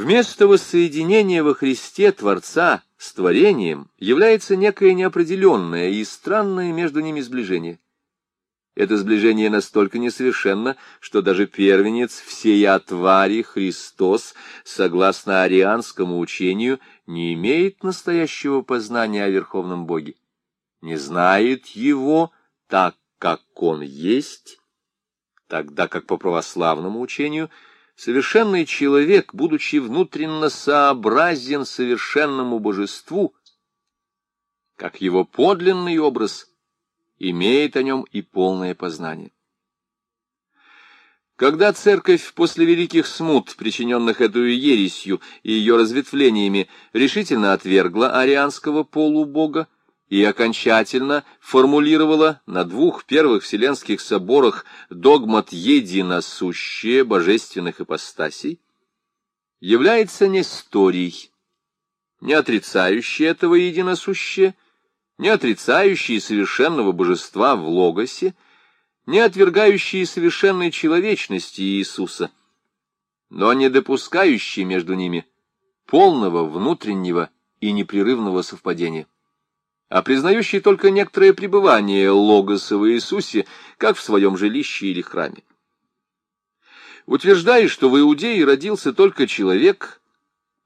Вместо воссоединения во Христе Творца с творением является некое неопределенное и странное между ними сближение. Это сближение настолько несовершенно, что даже первенец всей отвари Христос, согласно арианскому учению, не имеет настоящего познания о Верховном Боге, не знает Его так, как Он есть, тогда как по православному учению совершенный человек, будучи внутренно сообразен совершенному божеству, как его подлинный образ, имеет о нем и полное познание. Когда церковь после великих смут, причиненных эту ересью и ее разветвлениями, решительно отвергла арианского полубога, и окончательно формулировала на двух первых вселенских соборах догмат единосущее божественных ипостасей, является Несторией, не отрицающий этого единосущее, не отрицающий совершенного божества в Логосе, не отвергающий совершенной человечности Иисуса, но не допускающий между ними полного внутреннего и непрерывного совпадения а признающий только некоторое пребывание Логоса в Иисусе, как в своем жилище или храме. Утверждая, что в Иудее родился только человек,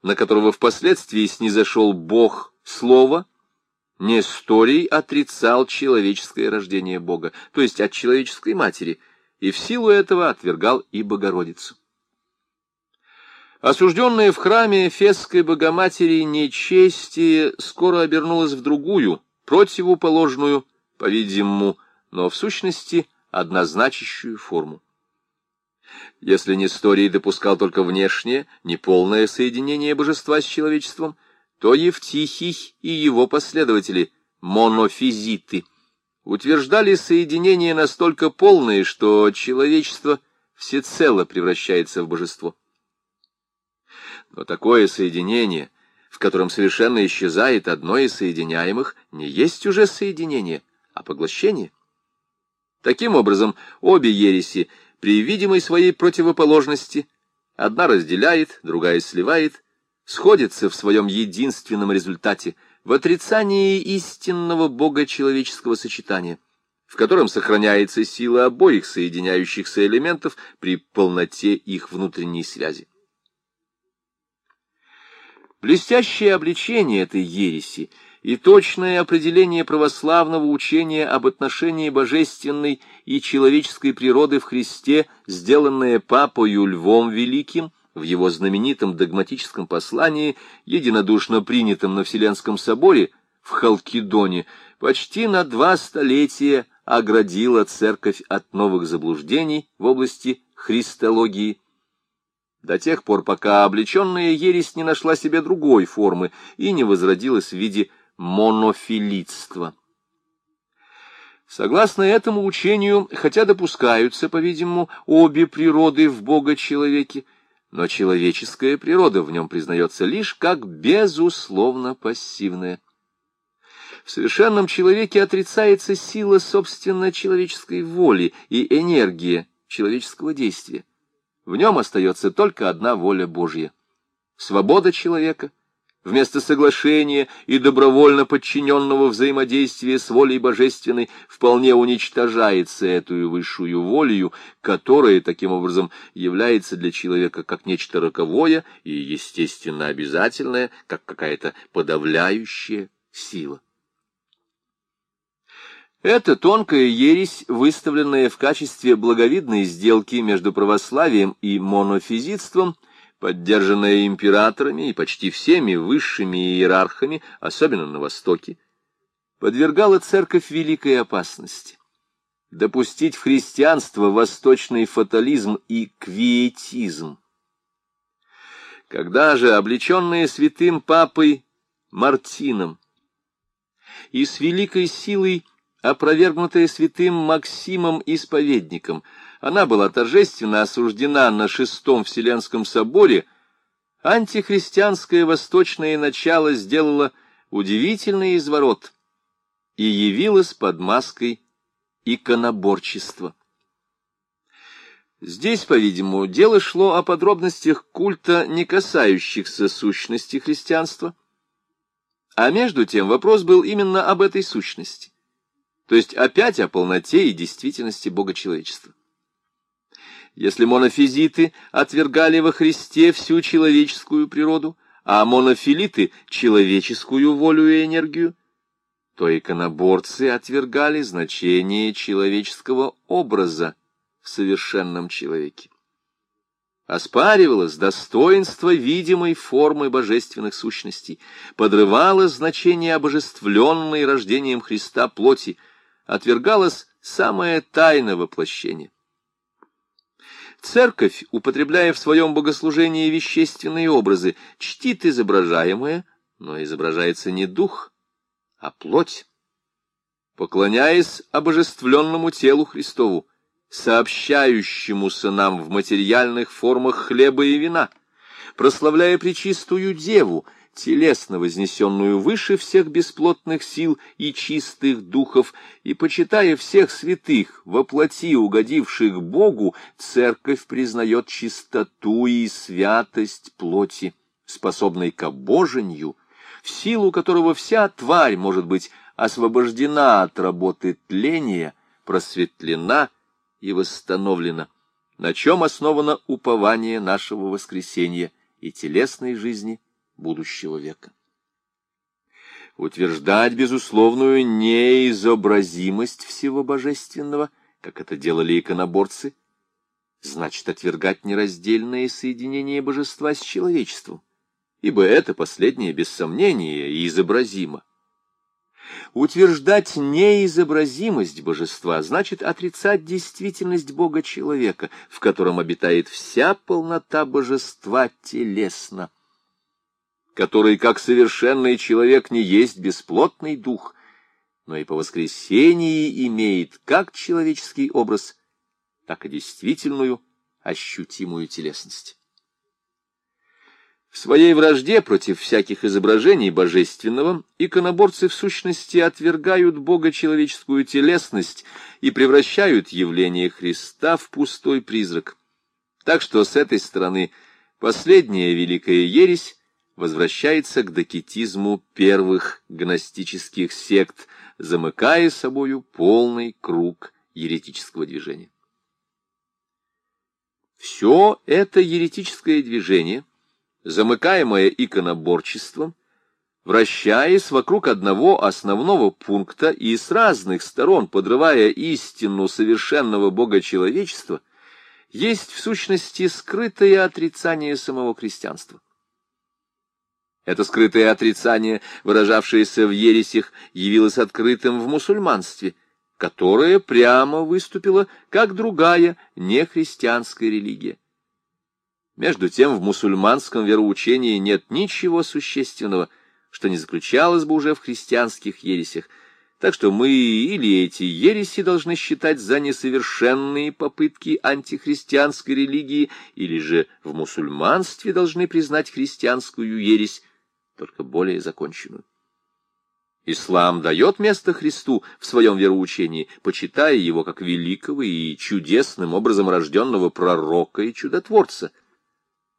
на которого впоследствии снизошел Бог Слово, Несторий отрицал человеческое рождение Бога, то есть от человеческой матери, и в силу этого отвергал и Богородицу. Осужденное в храме Эфесской Богоматери нечестие скоро обернулось в другую, противоположную, по-видимому, но в сущности однозначащую форму. Если Несторий допускал только внешнее, неполное соединение божества с человечеством, то Евтихий и его последователи, монофизиты, утверждали соединение настолько полное, что человечество всецело превращается в божество. Но такое соединение, в котором совершенно исчезает одно из соединяемых, не есть уже соединение, а поглощение. Таким образом, обе ереси при видимой своей противоположности одна разделяет, другая сливает, сходятся в своем единственном результате, в отрицании истинного Бога человеческого сочетания, в котором сохраняется сила обоих соединяющихся элементов при полноте их внутренней связи. Блестящее обличение этой ереси и точное определение православного учения об отношении божественной и человеческой природы в Христе, сделанное папою Львом Великим в его знаменитом догматическом послании, единодушно принятом на Вселенском соборе в Халкидоне, почти на два столетия оградила церковь от новых заблуждений в области христологии до тех пор, пока облеченная ересь не нашла себе другой формы и не возродилась в виде монофилитства. Согласно этому учению, хотя допускаются, по-видимому, обе природы в Бога-человеке, но человеческая природа в нем признается лишь как безусловно пассивная. В совершенном человеке отрицается сила собственно человеческой воли и энергия человеческого действия. В нем остается только одна воля Божья. Свобода человека вместо соглашения и добровольно подчиненного взаимодействия с волей божественной вполне уничтожается эту высшую волею, которая таким образом является для человека как нечто роковое и естественно обязательное, как какая-то подавляющая сила. Эта тонкая ересь, выставленная в качестве благовидной сделки между православием и монофизитством, поддержанная императорами и почти всеми высшими иерархами, особенно на Востоке, подвергала церковь великой опасности. Допустить в христианство восточный фатализм и квиетизм. Когда же, облеченные святым папой Мартином и с великой силой опровергнутая святым Максимом Исповедником. Она была торжественно осуждена на Шестом Вселенском соборе. Антихристианское восточное начало сделало удивительный изворот и явилось под маской иконоборчества. Здесь, по-видимому, дело шло о подробностях культа, не касающихся сущности христианства, а между тем вопрос был именно об этой сущности, то есть опять о полноте и действительности богочеловечества. Если монофизиты отвергали во Христе всю человеческую природу, а монофилиты — человеческую волю и энергию, то иконоборцы отвергали значение человеческого образа в совершенном человеке. Оспаривалось достоинство видимой формы божественных сущностей, подрывалось значение обожествленной рождением Христа плоти, отвергалось самое тайное воплощение. Церковь, употребляя в своем богослужении вещественные образы, чтит изображаемое, но изображается не дух, а плоть. Поклоняясь обожествленному телу Христову, сообщающемуся нам в материальных формах хлеба и вина, прославляя пречистую Деву, телесно вознесенную выше всех бесплотных сил и чистых духов, и, почитая всех святых, воплоти угодивших Богу, церковь признает чистоту и святость плоти, способной к обожению, в силу которого вся тварь может быть освобождена от работы тления, просветлена и восстановлена, на чем основано упование нашего воскресения и телесной жизни будущего века. Утверждать безусловную неизобразимость всего божественного, как это делали иконоборцы, значит отвергать нераздельное соединение божества с человечеством, ибо это последнее без сомнения изобразимо. Утверждать неизобразимость божества значит отрицать действительность Бога-человека, в котором обитает вся полнота божества телесно который, как совершенный человек, не есть бесплотный дух, но и по воскресении имеет как человеческий образ, так и действительную ощутимую телесность. В своей вражде против всяких изображений божественного иконоборцы в сущности отвергают Бога человеческую телесность и превращают явление Христа в пустой призрак. Так что с этой стороны последняя великая ересь возвращается к докетизму первых гностических сект, замыкая собою полный круг еретического движения. Все это еретическое движение, замыкаемое иконоборчеством, вращаясь вокруг одного основного пункта и с разных сторон подрывая истину совершенного богочеловечества, есть в сущности скрытое отрицание самого христианства. Это скрытое отрицание, выражавшееся в ересях, явилось открытым в мусульманстве, которое прямо выступило как другая нехристианская религия. Между тем в мусульманском вероучении нет ничего существенного, что не заключалось бы уже в христианских ересях, так что мы или эти ереси должны считать за несовершенные попытки антихристианской религии, или же в мусульманстве должны признать христианскую ересь только более законченную. Ислам дает место Христу в своем вероучении, почитая его как великого и чудесным образом рожденного пророка и чудотворца,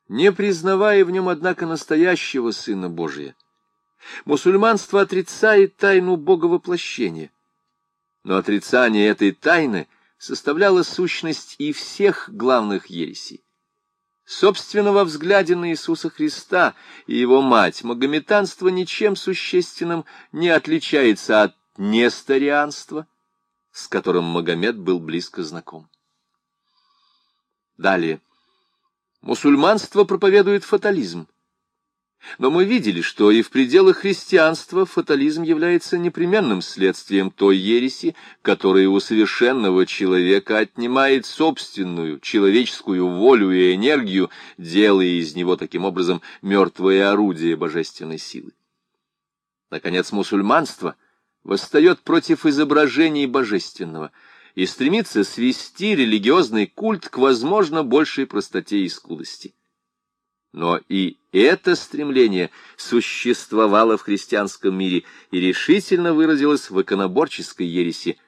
не признавая в нем, однако, настоящего Сына Божия. Мусульманство отрицает тайну Боговоплощения, но отрицание этой тайны составляло сущность и всех главных ересей. Собственно, во взгляде на Иисуса Христа и его мать магометанство ничем существенным не отличается от несторианства, с которым Магомед был близко знаком. Далее. Мусульманство проповедует фатализм. Но мы видели, что и в пределах христианства фатализм является непременным следствием той ереси, которая у совершенного человека отнимает собственную человеческую волю и энергию, делая из него таким образом мертвое орудие божественной силы. Наконец, мусульманство восстает против изображений божественного и стремится свести религиозный культ к, возможно, большей простоте и скудости. Но и это стремление существовало в христианском мире и решительно выразилось в иконоборческой ереси,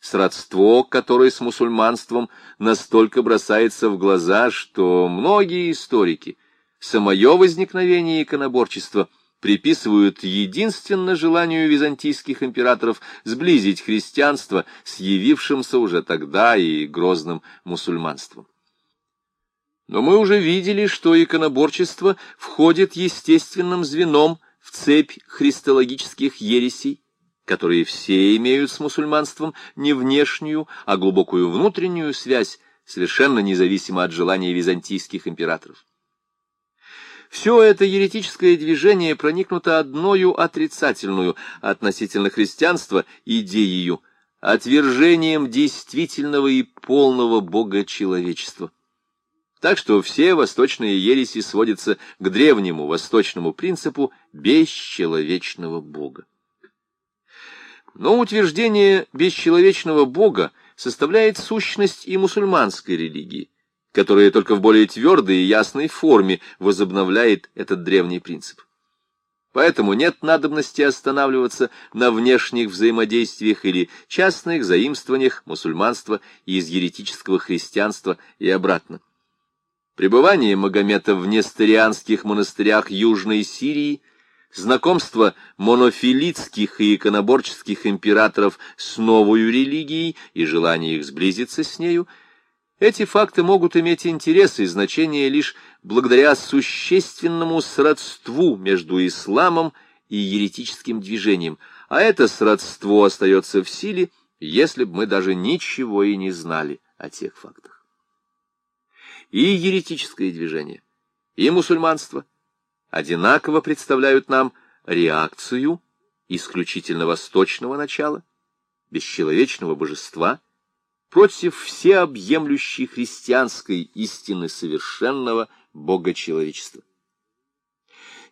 сродство, которое с мусульманством настолько бросается в глаза, что многие историки самое возникновение иконоборчества приписывают единственно желанию византийских императоров сблизить христианство с явившимся уже тогда и грозным мусульманством. Но мы уже видели, что иконоборчество входит естественным звеном в цепь христологических ересей, которые все имеют с мусульманством не внешнюю, а глубокую внутреннюю связь, совершенно независимо от желания византийских императоров. Все это еретическое движение проникнуто одною отрицательную относительно христианства идеей, отвержением действительного и полного Бога человечества. Так что все восточные ереси сводятся к древнему восточному принципу бесчеловечного Бога. Но утверждение бесчеловечного Бога составляет сущность и мусульманской религии, которая только в более твердой и ясной форме возобновляет этот древний принцип. Поэтому нет надобности останавливаться на внешних взаимодействиях или частных заимствованиях мусульманства из еретического христианства и обратно. Пребывание Магомета в несторианских монастырях Южной Сирии – знакомство монофилитских и иконоборческих императоров с новой религией и желание их сблизиться с нею, эти факты могут иметь интерес и значение лишь благодаря существенному сродству между исламом и еретическим движением, а это сродство остается в силе, если бы мы даже ничего и не знали о тех фактах. И еретическое движение, и мусульманство – одинаково представляют нам реакцию исключительно восточного начала, бесчеловечного божества, против всеобъемлющей христианской истины совершенного богочеловечества.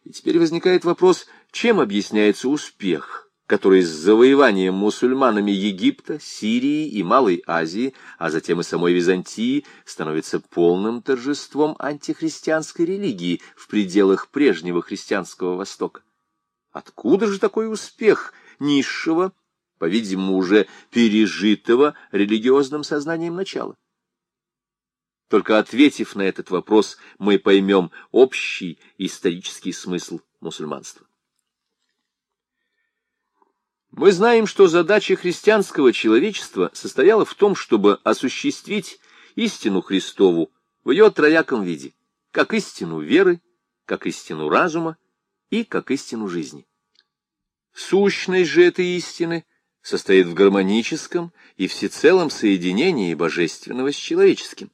И теперь возникает вопрос, чем объясняется успех который с завоеванием мусульманами Египта, Сирии и Малой Азии, а затем и самой Византии, становится полным торжеством антихристианской религии в пределах прежнего христианского Востока. Откуда же такой успех низшего, по-видимому, уже пережитого религиозным сознанием начала? Только ответив на этот вопрос, мы поймем общий исторический смысл мусульманства. Мы знаем, что задача христианского человечества состояла в том, чтобы осуществить истину Христову в ее трояком виде, как истину веры, как истину разума и как истину жизни. Сущность же этой истины состоит в гармоническом и всецелом соединении божественного с человеческим.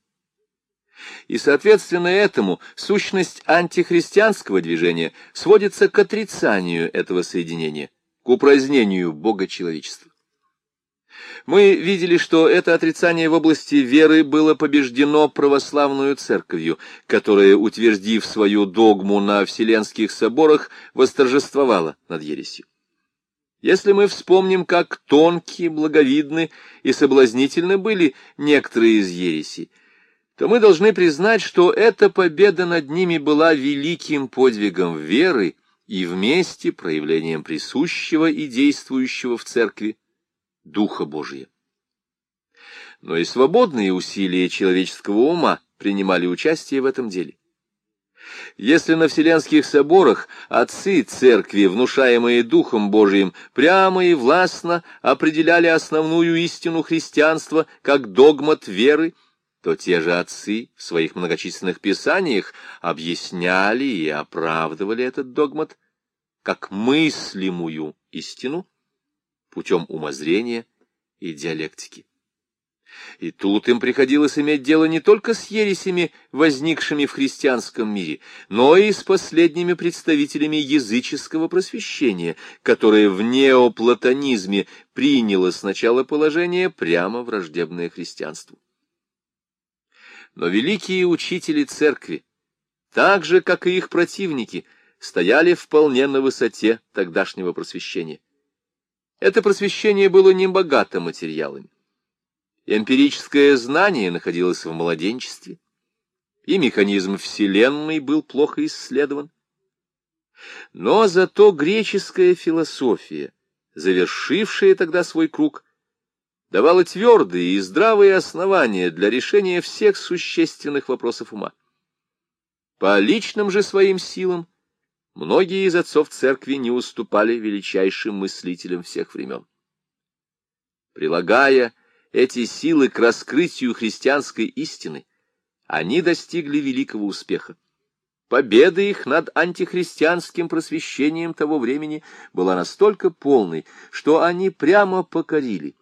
И, соответственно, этому сущность антихристианского движения сводится к отрицанию этого соединения – упразднению Бога человечества. Мы видели, что это отрицание в области веры было побеждено православную церковью, которая, утвердив свою догму на Вселенских соборах, восторжествовала над ересью. Если мы вспомним, как тонкие, благовидны и соблазнительны были некоторые из ересей, то мы должны признать, что эта победа над ними была великим подвигом веры, и вместе проявлением присущего и действующего в церкви Духа Божия. Но и свободные усилия человеческого ума принимали участие в этом деле. Если на Вселенских соборах отцы церкви, внушаемые Духом Божиим, прямо и властно определяли основную истину христианства как догмат веры, то те же отцы в своих многочисленных писаниях объясняли и оправдывали этот догмат как мыслимую истину путем умозрения и диалектики. И тут им приходилось иметь дело не только с ересями, возникшими в христианском мире, но и с последними представителями языческого просвещения, которое в неоплатонизме приняло сначала положение прямо враждебное христианству. Но великие учители церкви, так же, как и их противники – стояли вполне на высоте тогдашнего просвещения. Это просвещение было небогато материалами. Эмпирическое знание находилось в младенчестве, и механизм Вселенной был плохо исследован. Но зато греческая философия, завершившая тогда свой круг, давала твердые и здравые основания для решения всех существенных вопросов ума. По личным же своим силам многие из отцов церкви не уступали величайшим мыслителям всех времен. Прилагая эти силы к раскрытию христианской истины, они достигли великого успеха. Победа их над антихристианским просвещением того времени была настолько полной, что они прямо покорили,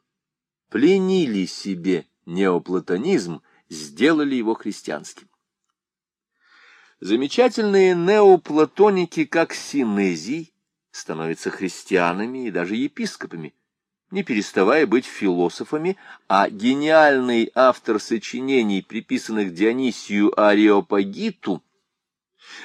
пленили себе неоплатонизм, сделали его христианским. Замечательные неоплатоники, как Синезий, становятся христианами и даже епископами, не переставая быть философами, а гениальный автор сочинений, приписанных Дионисию Ариопагиту,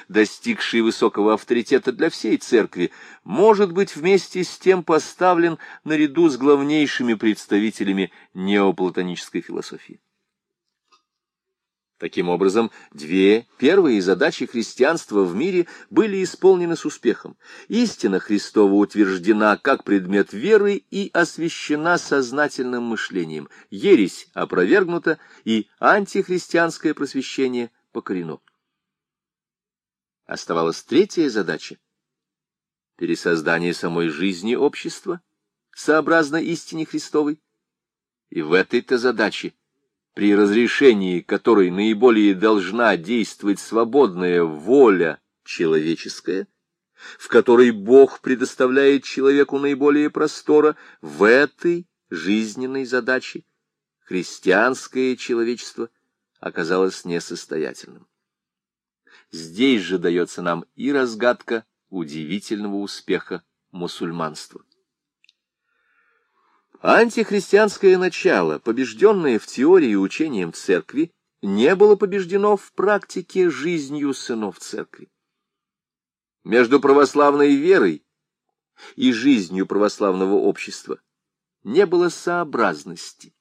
достигший высокого авторитета для всей церкви, может быть вместе с тем поставлен наряду с главнейшими представителями неоплатонической философии. Таким образом, две первые задачи христианства в мире были исполнены с успехом. Истина Христова утверждена как предмет веры и освящена сознательным мышлением. Ересь опровергнута, и антихристианское просвещение покорено. Оставалась третья задача — пересоздание самой жизни общества, сообразно истине Христовой. И в этой-то задаче, при разрешении которой наиболее должна действовать свободная воля человеческая, в которой Бог предоставляет человеку наиболее простора, в этой жизненной задаче христианское человечество оказалось несостоятельным. Здесь же дается нам и разгадка удивительного успеха мусульманства. Антихристианское начало, побежденное в теории учением церкви, не было побеждено в практике жизнью сынов церкви. Между православной верой и жизнью православного общества не было сообразности.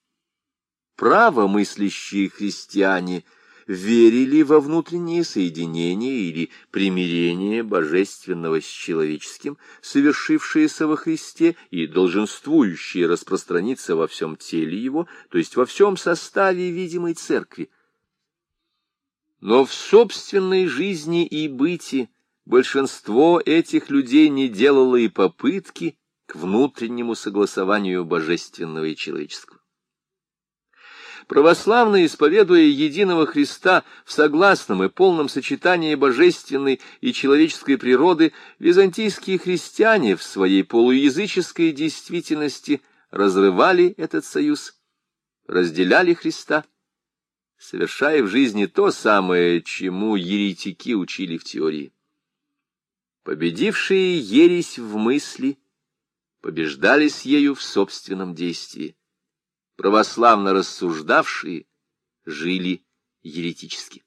Правомыслящие христиане – верили во внутреннее соединение или примирение божественного с человеческим, совершившееся во Христе и долженствующее распространиться во всем теле его, то есть во всем составе видимой церкви. Но в собственной жизни и быте большинство этих людей не делало и попытки к внутреннему согласованию божественного и человеческого. Православные, исповедуя единого Христа в согласном и полном сочетании божественной и человеческой природы, византийские христиане в своей полуязыческой действительности разрывали этот союз, разделяли Христа, совершая в жизни то самое, чему еретики учили в теории. Победившие ересь в мысли побеждались ею в собственном действии православно рассуждавшие жили еретически.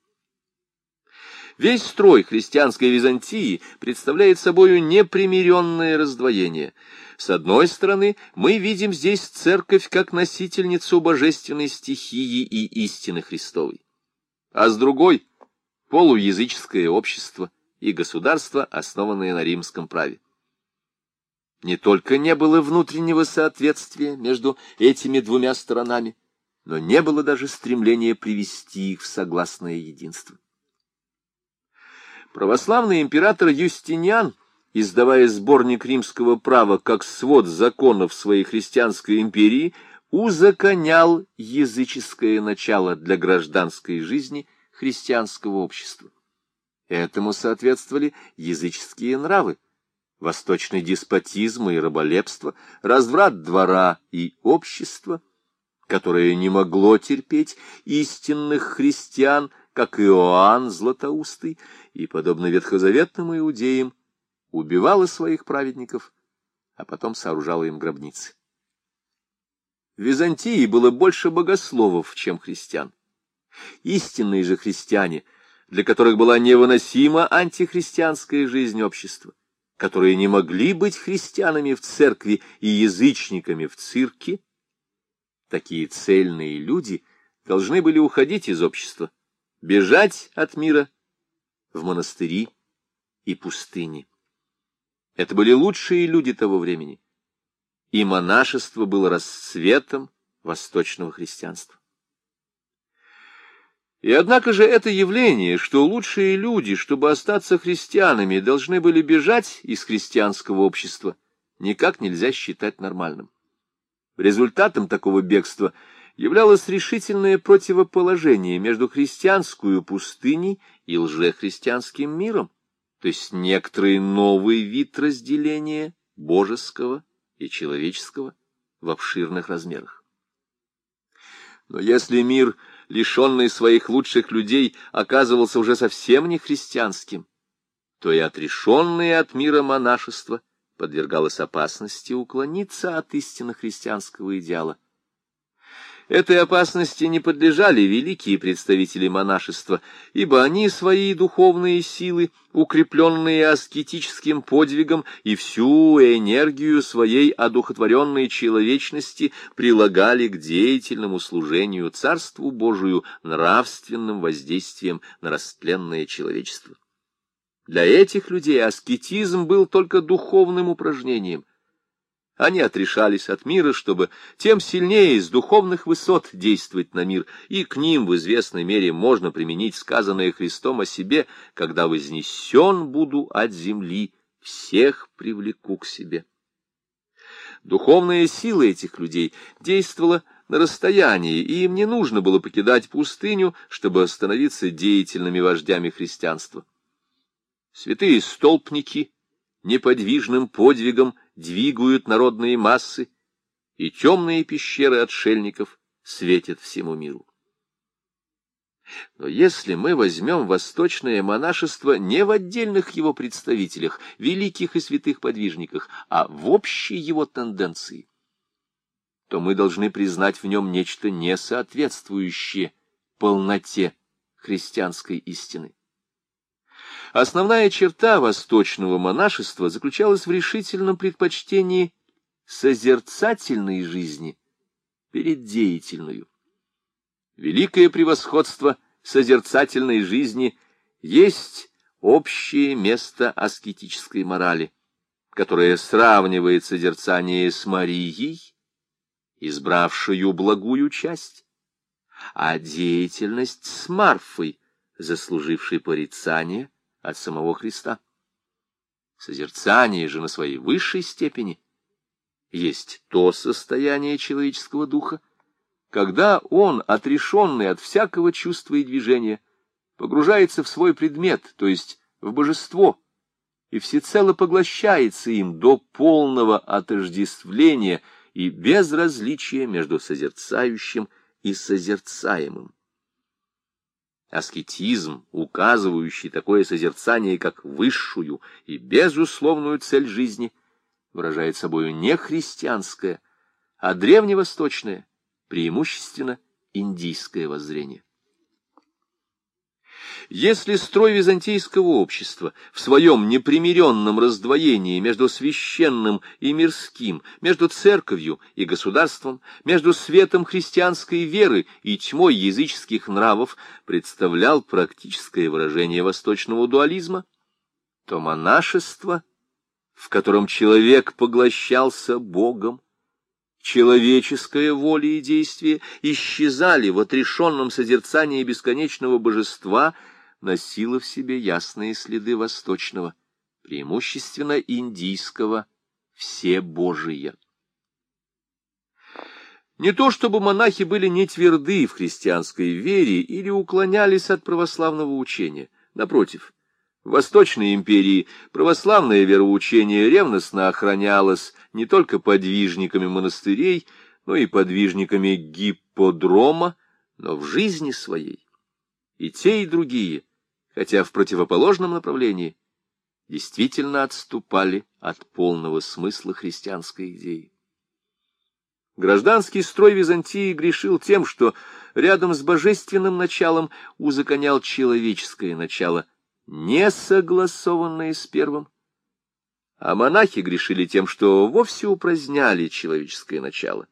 Весь строй христианской Византии представляет собою непримиренное раздвоение. С одной стороны, мы видим здесь церковь как носительницу божественной стихии и истины Христовой, а с другой — полуязыческое общество и государство, основанное на римском праве. Не только не было внутреннего соответствия между этими двумя сторонами, но не было даже стремления привести их в согласное единство. Православный император Юстиниан, издавая сборник римского права как свод законов своей христианской империи, узаконял языческое начало для гражданской жизни христианского общества. Этому соответствовали языческие нравы, восточный деспотизм и раболепство, разврат двора и общества, которое не могло терпеть истинных христиан, как Иоанн Златоустый, и, подобно ветхозаветным иудеям, убивало своих праведников, а потом сооружало им гробницы. В Византии было больше богословов, чем христиан. Истинные же христиане, для которых была невыносима антихристианская жизнь общества, которые не могли быть христианами в церкви и язычниками в цирке, такие цельные люди должны были уходить из общества, бежать от мира в монастыри и пустыни. Это были лучшие люди того времени, и монашество было расцветом восточного христианства. И однако же это явление, что лучшие люди, чтобы остаться христианами, должны были бежать из христианского общества, никак нельзя считать нормальным. Результатом такого бегства являлось решительное противоположение между христианскую пустыней и лжехристианским миром, то есть некоторый новый вид разделения божеского и человеческого в обширных размерах. Но если мир, лишенный своих лучших людей, оказывался уже совсем не христианским, то и отрешенное от мира монашество подвергалось опасности уклониться от истинно христианского идеала, Этой опасности не подлежали великие представители монашества, ибо они свои духовные силы, укрепленные аскетическим подвигом и всю энергию своей одухотворенной человечности прилагали к деятельному служению Царству Божию нравственным воздействием на растленное человечество. Для этих людей аскетизм был только духовным упражнением — они отрешались от мира, чтобы тем сильнее из духовных высот действовать на мир, и к ним в известной мере можно применить сказанное Христом о себе, когда вознесен буду от земли, всех привлеку к себе. Духовная сила этих людей действовала на расстоянии, и им не нужно было покидать пустыню, чтобы становиться деятельными вождями христианства. Святые столпники неподвижным подвигом двигают народные массы, и темные пещеры отшельников светят всему миру. Но если мы возьмем восточное монашество не в отдельных его представителях, великих и святых подвижниках, а в общей его тенденции, то мы должны признать в нем нечто несоответствующее полноте христианской истины. Основная черта восточного монашества заключалась в решительном предпочтении созерцательной жизни перед деятельной. Великое превосходство созерцательной жизни есть общее место аскетической морали, которое сравнивает созерцание с Марией, избравшую благую часть, а деятельность с Марфой, заслужившей порицание, от самого Христа. Созерцание же на своей высшей степени есть то состояние человеческого духа, когда он, отрешенный от всякого чувства и движения, погружается в свой предмет, то есть в божество, и всецело поглощается им до полного отождествления и безразличия между созерцающим и созерцаемым. Аскетизм, указывающий такое созерцание как высшую и безусловную цель жизни, выражает собою не христианское, а древневосточное, преимущественно индийское воззрение. Если строй византийского общества в своем непримиренном раздвоении между священным и мирским, между церковью и государством, между светом христианской веры и тьмой языческих нравов представлял практическое выражение восточного дуализма, то монашество, в котором человек поглощался Богом, человеческая воля и действие исчезали в отрешенном созерцании бесконечного божества — носила в себе ясные следы восточного, преимущественно индийского, все божия. Не то чтобы монахи были не тверды в христианской вере или уклонялись от православного учения. Напротив, в Восточной империи православное вероучение ревностно охранялось не только подвижниками монастырей, но и подвижниками гипподрома, но в жизни своей. И те, и другие хотя в противоположном направлении, действительно отступали от полного смысла христианской идеи. Гражданский строй Византии грешил тем, что рядом с божественным началом узаконял человеческое начало, не согласованное с первым. А монахи грешили тем, что вовсе упраздняли человеческое начало,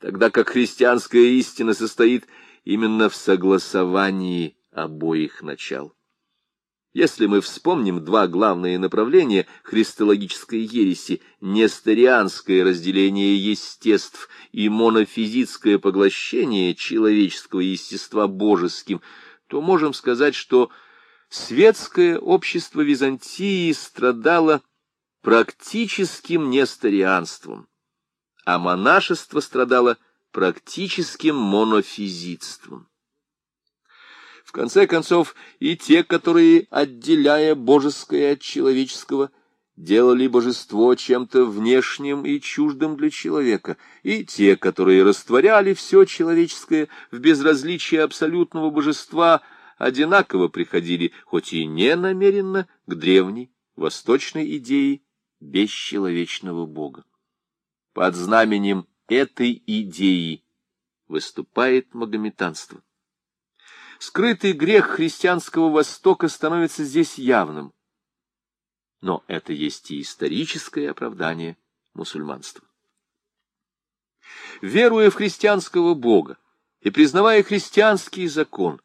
тогда как христианская истина состоит именно в согласовании обоих начал. Если мы вспомним два главные направления христологической ереси — несторианское разделение естеств и монофизитское поглощение человеческого естества божеским, то можем сказать, что светское общество Византии страдало практическим несторианством, а монашество страдало практическим монофизитством. В конце концов, и те, которые, отделяя божеское от человеческого, делали божество чем-то внешним и чуждым для человека, и те, которые растворяли все человеческое в безразличии абсолютного божества, одинаково приходили, хоть и не намеренно, к древней восточной идее бесчеловечного Бога. Под знаменем этой идеи выступает магометанство. Скрытый грех христианского Востока становится здесь явным. Но это есть и историческое оправдание мусульманства. Веруя в христианского Бога и признавая христианский закон,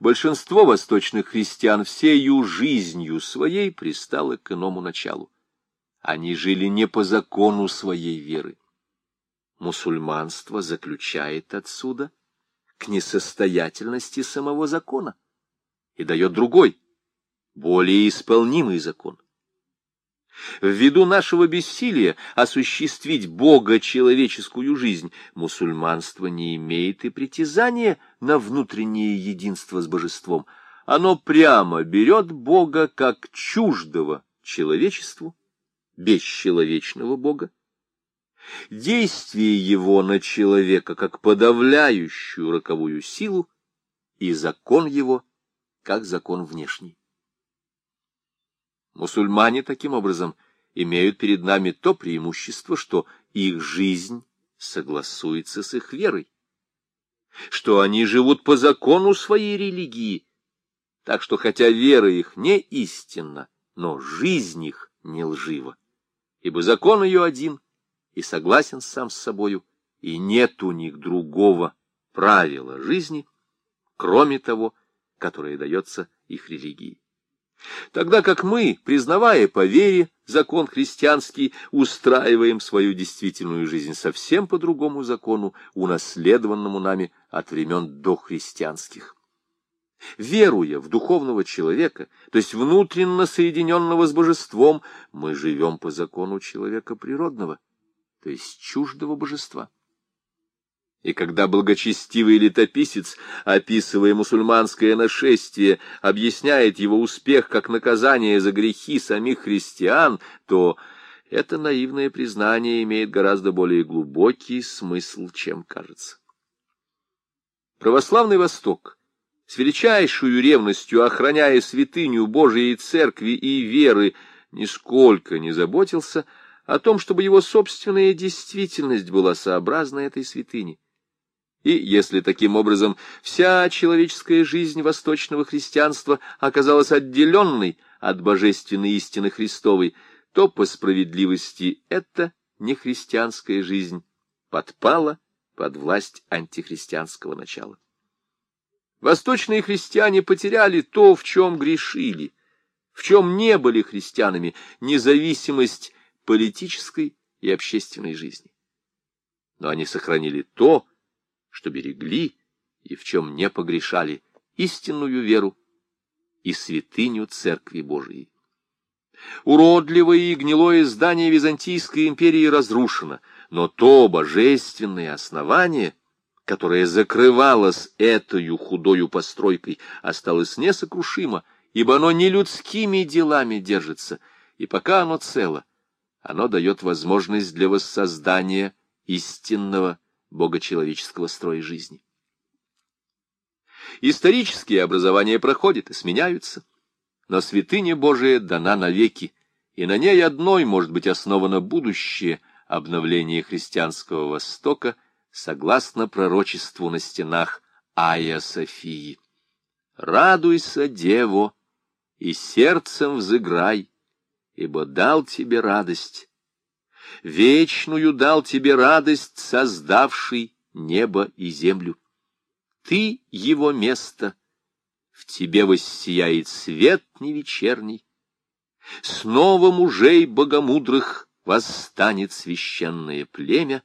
большинство восточных христиан всею жизнью своей пристало к иному началу. Они жили не по закону своей веры. Мусульманство заключает отсюда к несостоятельности самого закона и дает другой, более исполнимый закон. Ввиду нашего бессилия осуществить Бога человеческую жизнь, мусульманство не имеет и притязания на внутреннее единство с божеством. Оно прямо берет Бога как чуждого человечеству, бесчеловечного Бога, действие его на человека как подавляющую роковую силу и закон его как закон внешний. Мусульмане таким образом имеют перед нами то преимущество, что их жизнь согласуется с их верой, что они живут по закону своей религии, так что хотя вера их не истинна, но жизнь их не лжива, ибо закон ее один — и согласен сам с собою, и нет у них другого правила жизни, кроме того, которое дается их религии. Тогда как мы, признавая по вере закон христианский, устраиваем свою действительную жизнь совсем по другому закону, унаследованному нами от времен дохристианских. Веруя в духовного человека, то есть внутренно соединенного с божеством, мы живем по закону человека природного, то есть чуждого божества. И когда благочестивый летописец, описывая мусульманское нашествие, объясняет его успех как наказание за грехи самих христиан, то это наивное признание имеет гораздо более глубокий смысл, чем кажется. Православный Восток, с величайшую ревностью охраняя святыню Божией Церкви и веры, нисколько не заботился о том, чтобы его собственная действительность была сообразна этой святыне. И если таким образом вся человеческая жизнь восточного христианства оказалась отделенной от божественной истины Христовой, то по справедливости эта нехристианская жизнь подпала под власть антихристианского начала. Восточные христиане потеряли то, в чем грешили, в чем не были христианами, независимость политической и общественной жизни. Но они сохранили то, что берегли и в чем не погрешали истинную веру и святыню Церкви Божией. Уродливое и гнилое здание Византийской империи разрушено, но то божественное основание, которое закрывалось этой худою постройкой, осталось несокрушимо, ибо оно не людскими делами держится, и пока оно цело, оно дает возможность для воссоздания истинного богочеловеческого строя жизни. Исторические образования проходят и сменяются, но святыня Божия дана навеки, и на ней одной может быть основано будущее обновление христианского Востока согласно пророчеству на стенах Ая Софии. «Радуйся, Дево, и сердцем взыграй, ибо дал тебе радость. Вечную дал тебе радость, создавший небо и землю. Ты его место в тебе воссияет свет невечерний. Снова мужей богомудрых восстанет священное племя,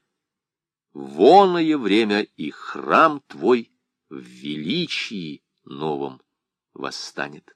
воное время и храм твой в величии новом восстанет.